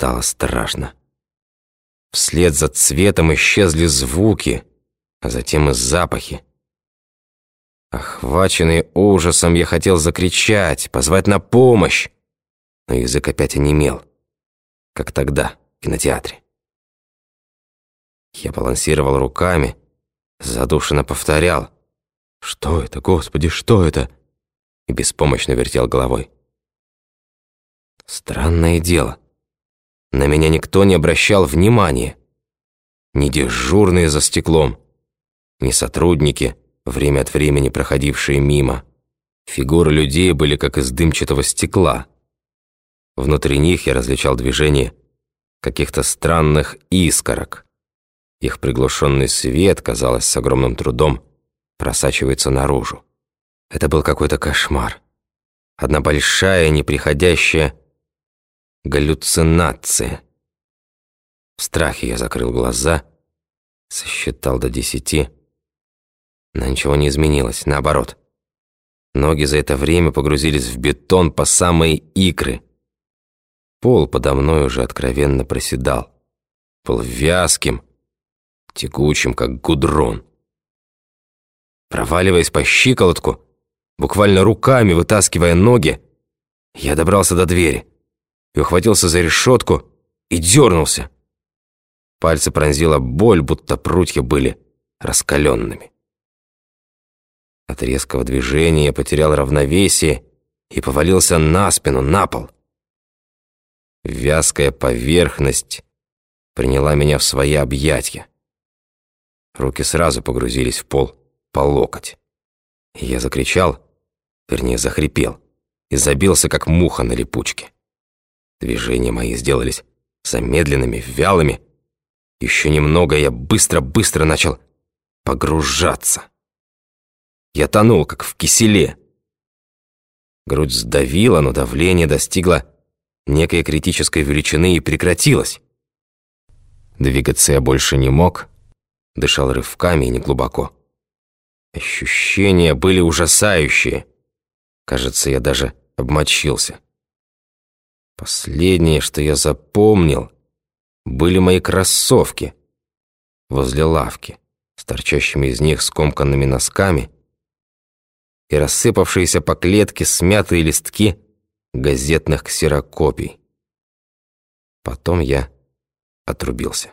Стало страшно. Вслед за цветом исчезли звуки, а затем и запахи. Охваченный ужасом, я хотел закричать, позвать на помощь, но язык опять онемел, как тогда в кинотеатре. Я балансировал руками, задушенно повторял «Что это, Господи, что это?» и беспомощно вертел головой. Странное дело. На меня никто не обращал внимания. Ни дежурные за стеклом, ни сотрудники, время от времени проходившие мимо. Фигуры людей были как из дымчатого стекла. Внутри них я различал движение каких-то странных искорок. Их приглушенный свет, казалось, с огромным трудом просачивается наружу. Это был какой-то кошмар. Одна большая, неприходящая галлюцинация. В страхе я закрыл глаза, сосчитал до десяти. Но ничего не изменилось, наоборот. Ноги за это время погрузились в бетон по самые икры. Пол подо мной уже откровенно проседал. Был вязким, текучим, как гудрон. Проваливаясь по щиколотку, буквально руками вытаскивая ноги, я добрался до двери и ухватился за решетку и дернулся. Пальцы пронзила боль, будто прутья были раскаленными. От резкого движения я потерял равновесие и повалился на спину, на пол. Вязкая поверхность приняла меня в свои объятья. Руки сразу погрузились в пол по локоть. Я закричал, вернее, захрипел, и забился, как муха на липучке. Движения мои сделались замедленными, вялыми. Еще немного я быстро-быстро начал погружаться. Я тонул, как в киселе. Грудь сдавила, но давление достигло некой критической величины и прекратилось. Двигаться я больше не мог, дышал рывками и неглубоко. Ощущения были ужасающие. Кажется, я даже обмочился. Последнее, что я запомнил, были мои кроссовки возле лавки, с торчащими из них скомканными носками и рассыпавшиеся по клетке смятые листки газетных ксерокопий. Потом я отрубился.